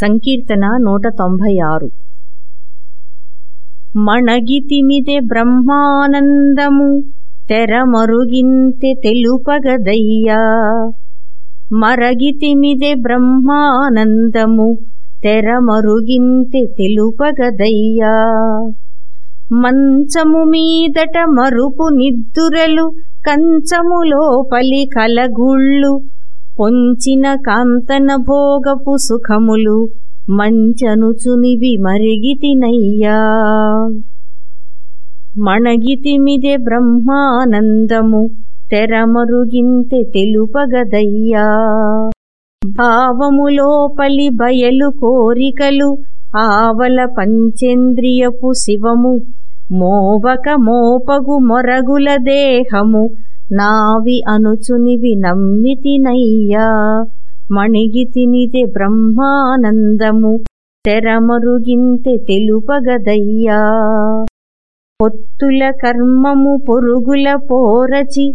సంకీర్తన నూట తొంభై ఆరు. మణగితిమిదె బ్రహ్మానందము తెరమరుగింతె తెలుపగదయ్యా. మరగితిమిదె బ్రహ్మానందము తెరమరుగింతె తెలుపగదయ్యా. మంచము మీదట మరుపు నిద్దురలు కంచములోపలి కలగుళ్ళు పొంచిన కాంతన భోగపు సుఖములు మంచనుచునివి మరిగితినయ్యా మణగితిమిదే బ్రహ్మానందము తెరమరుగింతె తెలుపగదయ్యా. భావములోపలి బయలు కోరికలు ఆవల పంచేంద్రియపు శివము మోవక మోపగు మొరగుల దేహము నావి అనుచునివి నమ్మితినయ్యా మణిగితినిదే బ్రహ్మానందము తెరమరుగింతె తెలుపగదయ్యా. పొత్తుల కర్మము పొరుగుల పోరచి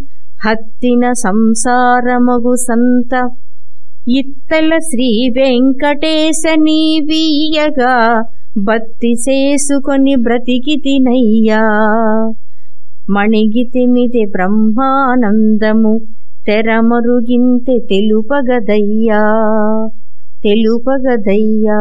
హత్తిన సంసారమగు సంత ఇత్తల శ్రీ వెంకటేశ నీవీయగా బత్తి చేసుకొని బ్రతికితినయ్యా మణిగితిమిది బ్రహ్మానందము తెరమరుగింతె తెలుపగదయ్యా తెలుపగదయ్యా.